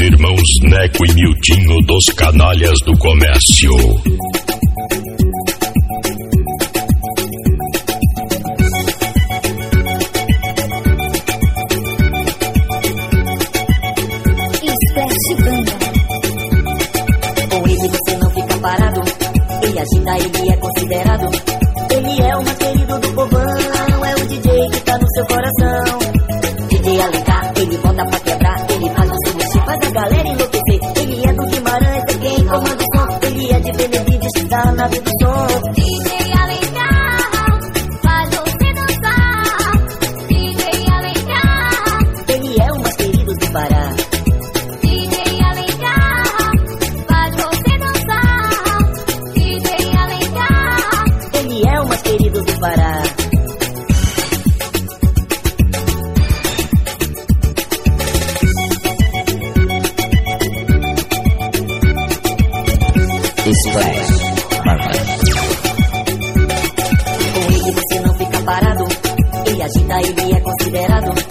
irmãos Neco e Miltinho dos Canalhas do Comércio. do sol. DJ Alencar, faz você dançar. DJ Alencar, ele é o mais querido do Pará. DJ Alencar, faz você dançar. DJ Alencar, ele é o mais querido do Pará. Splash. ele é considerado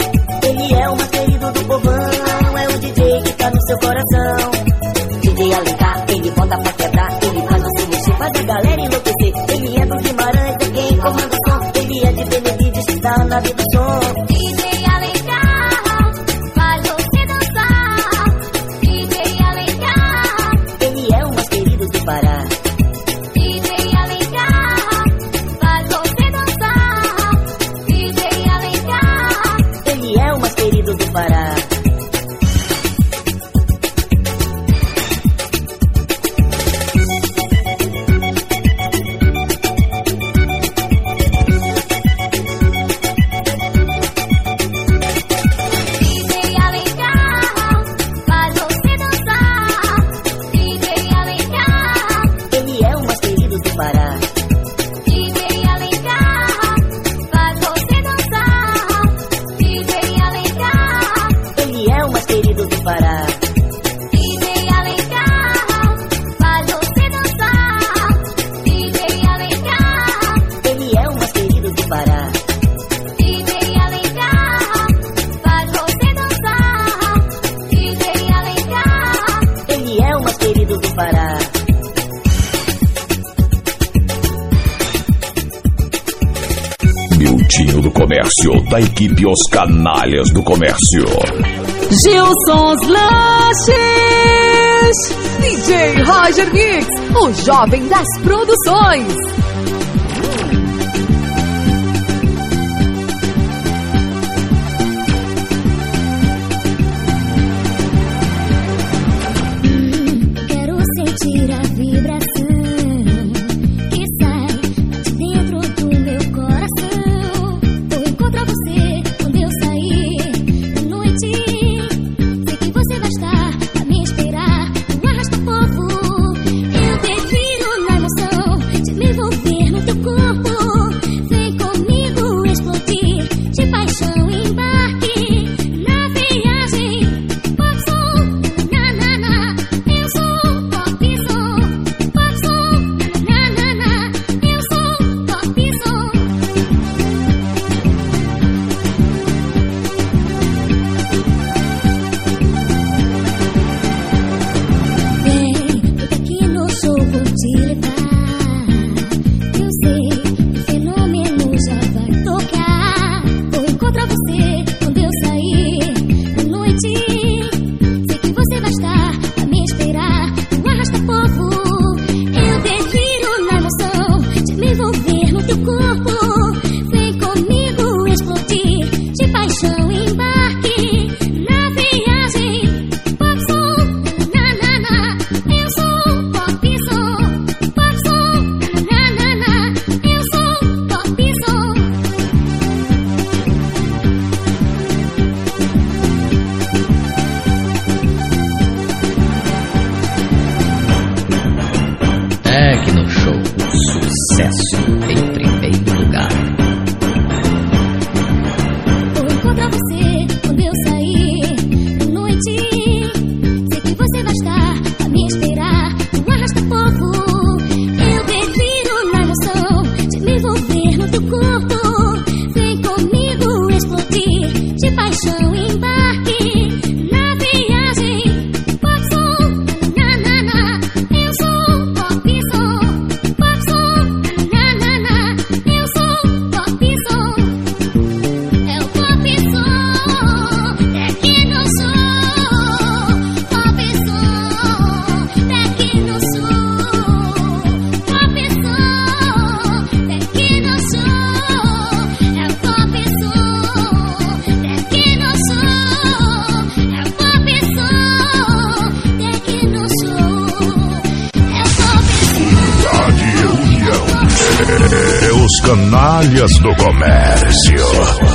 toda a equipe Os Canalhas do Comércio. Gilson's Lanches, DJ Roger Mix, o jovem das produções. Dicas do Comércio.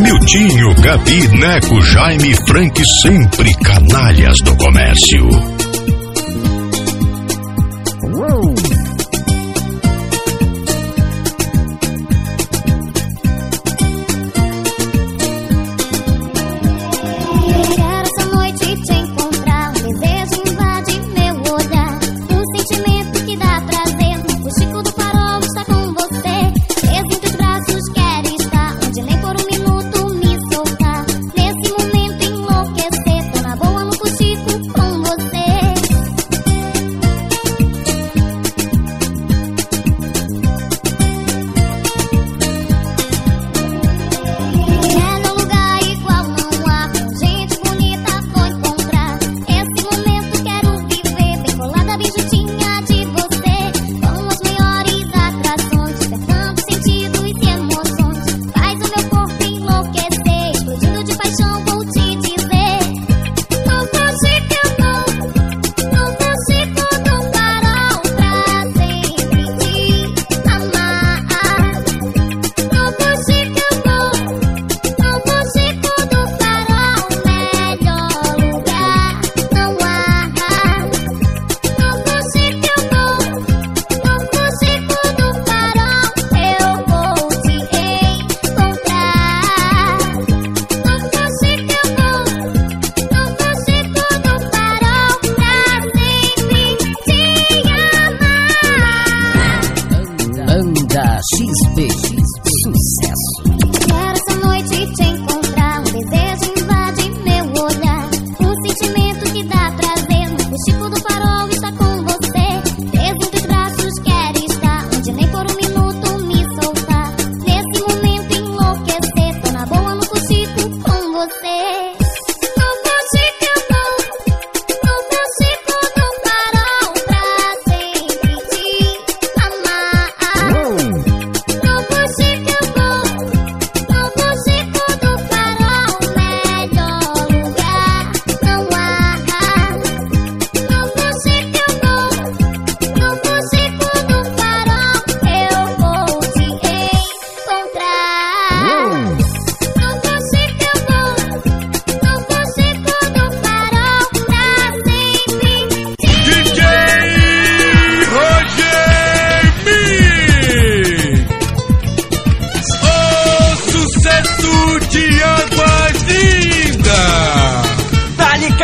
Miltinho, Gabi, Neco, Jaime, Frank, sempre canalhas do comércio.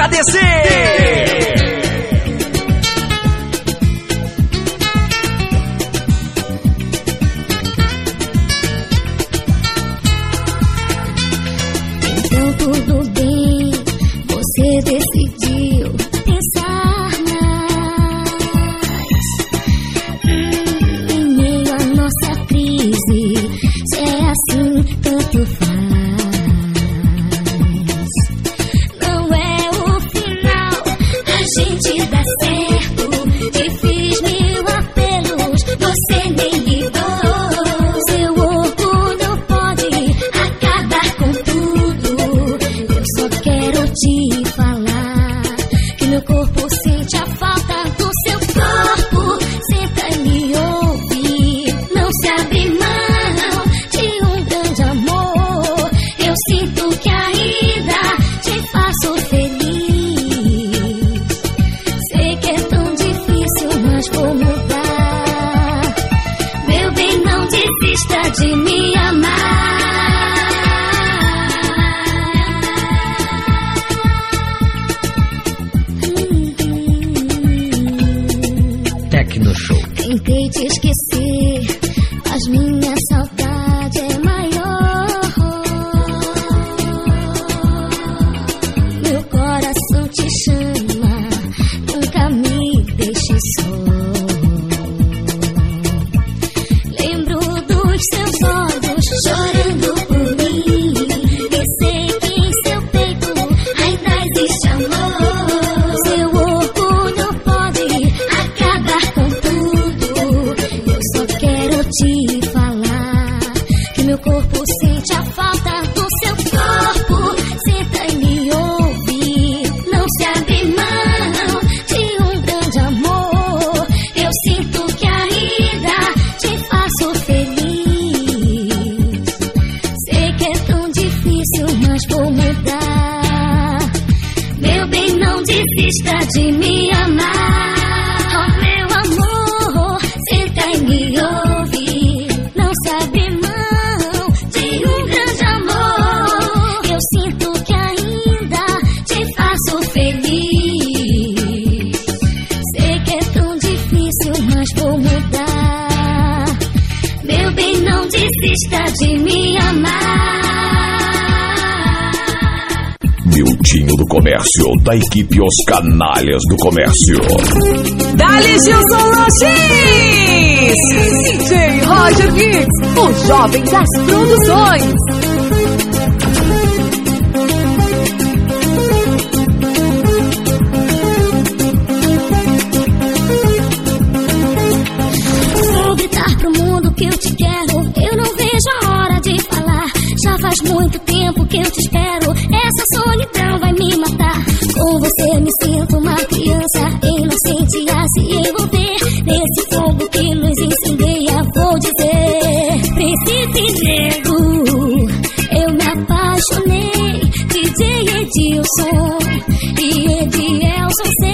KDC! meu corpo se da equipe Os Canalhas do Comércio. Dali Gilson Lanches! DJ Roger Gibbs, os jovens das produções. Vou gritar pro mundo que eu te quero, eu não vejo a hora de falar. Já faz muito tempo que eu te espero, essa solidão fogo que nos incendeia, vou dizer: Príncipe Negro, eu me apaixonei. DJ Edilson e Edielson,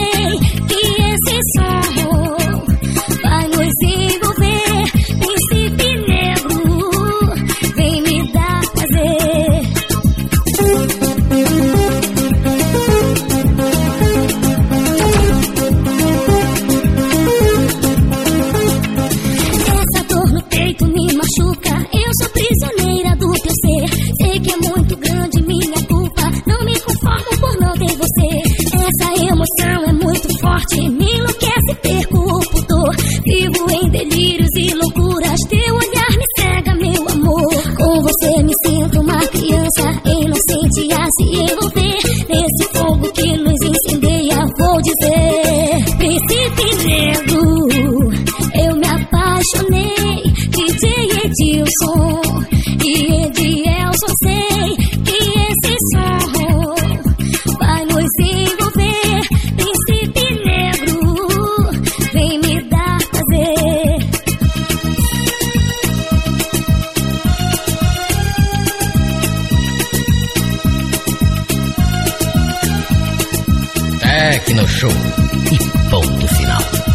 Tecnoshow e ponto final.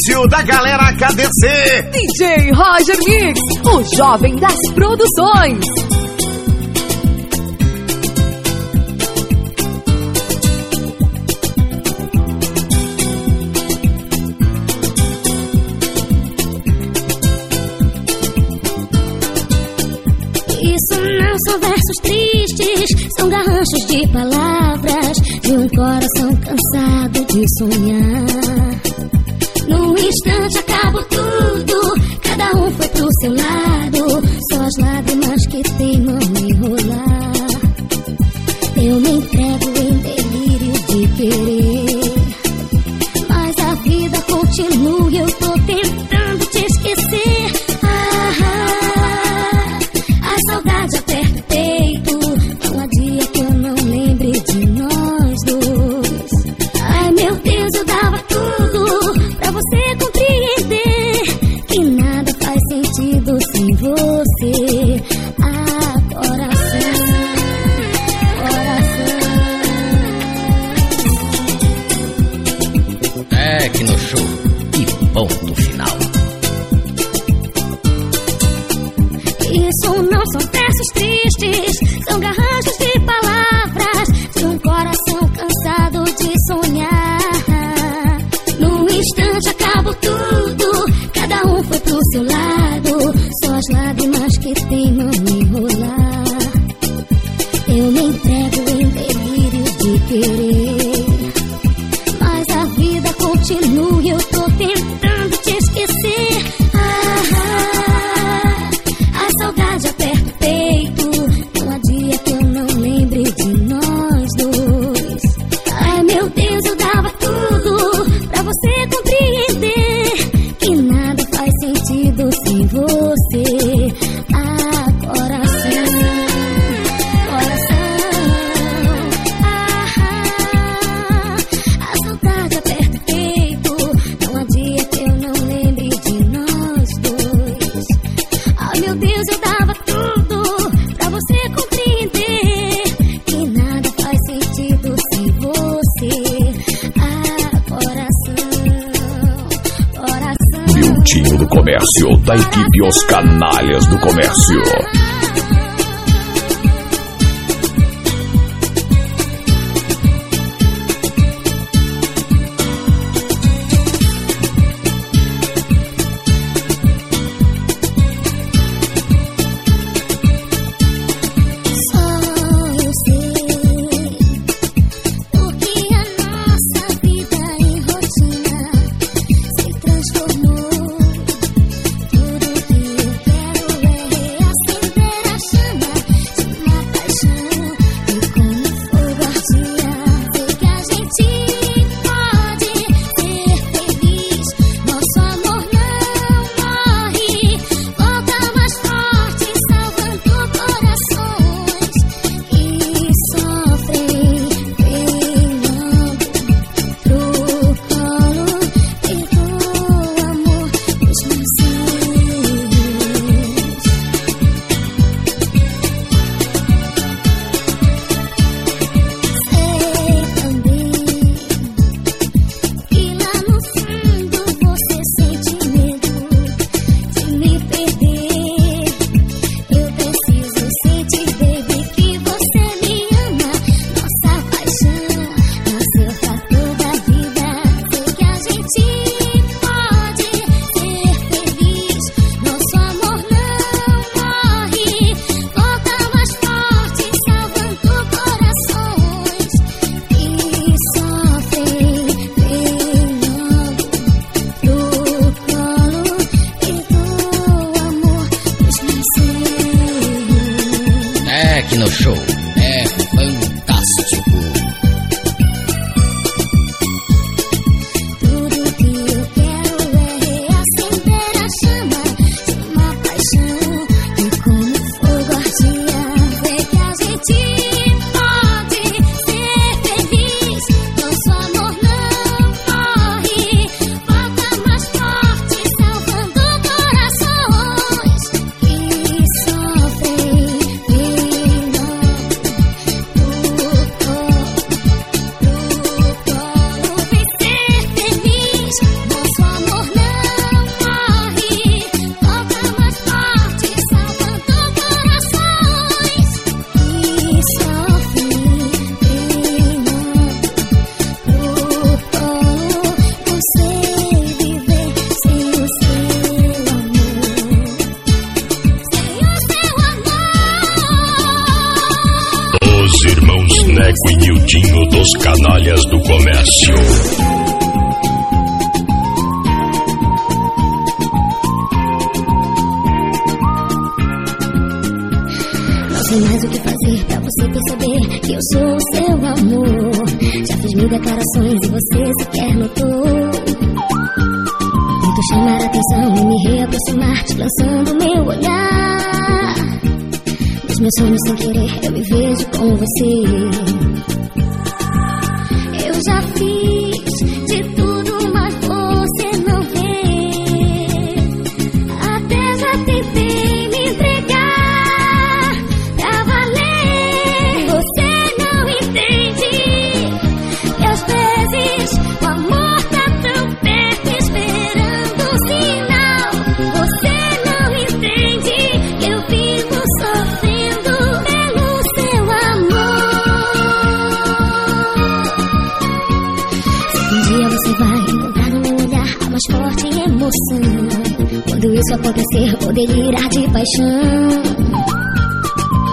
difícil da galera KDC. DJ Roger Mix, o jovem das produções. Isso não são versos tristes, são garranchos de palavras de um coração cansado de sonhar instante acabou tudo. Cada um foi pro seu lado. você. Coração, coração. É que no show e ponto final. Isso não são versos tristes, são garranchos de palavras. da equipe Os Canalhas do Comércio. meus sonhos sem querer, eu me vejo com você. Eu já fiz. isso acontecer, vou delirar de paixão.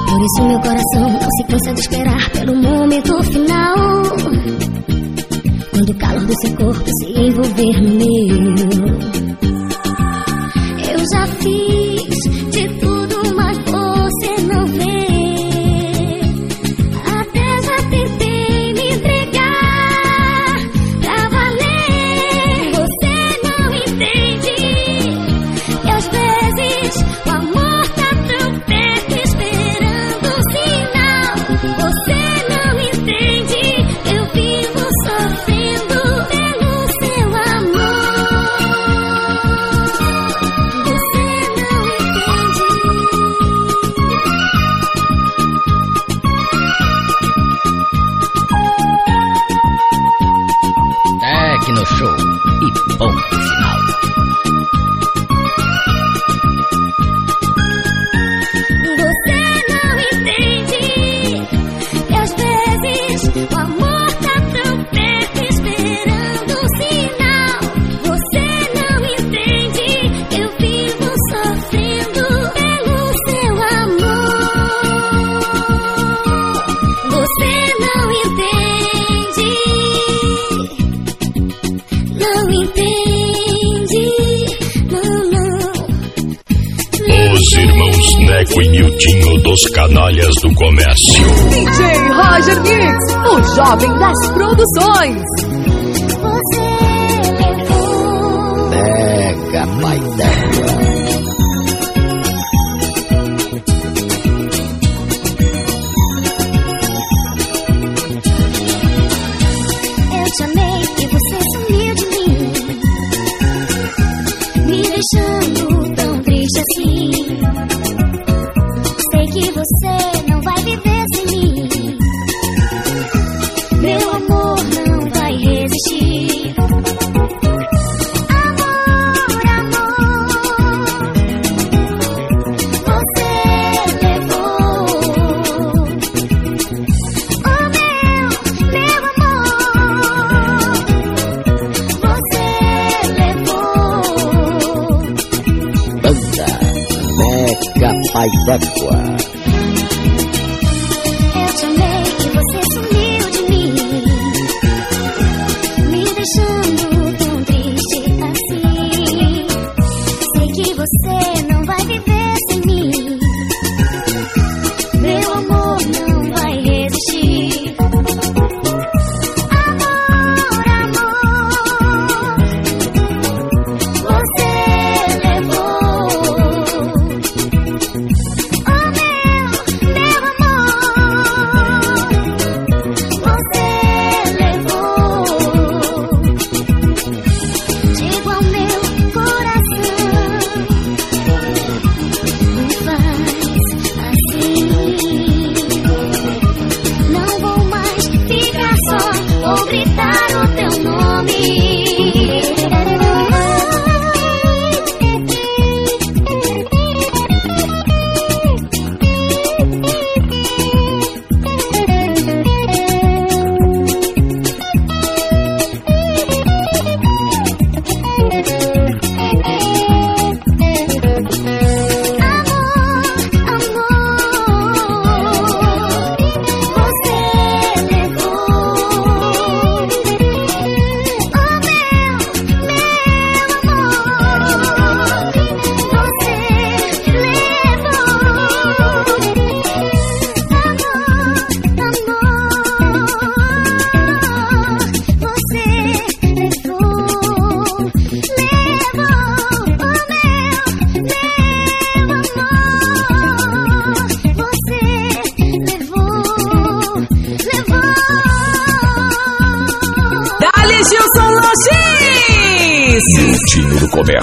Por isso meu coração não se cansa de esperar pelo momento final. Quando o calor do seu corpo se envolver no meu, eu já fiz. foi Miltinho dos canalhas do comércio. DJ Roger Mix, o jovem das produções. like that.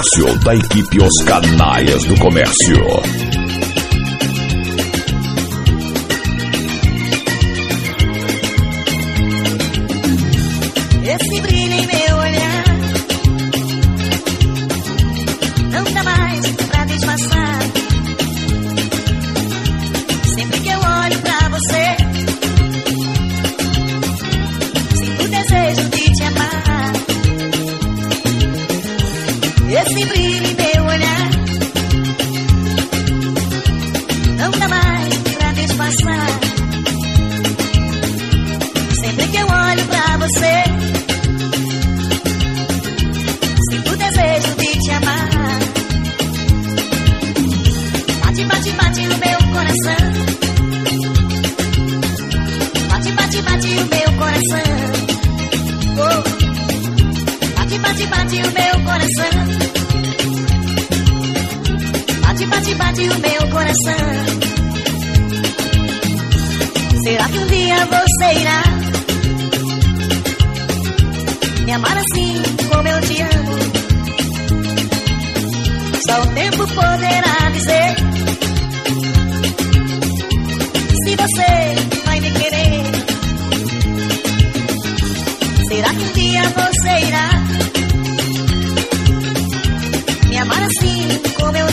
Comércio, da equipe Os Canalhas do Comércio.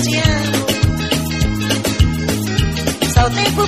ocasião. Só o tempo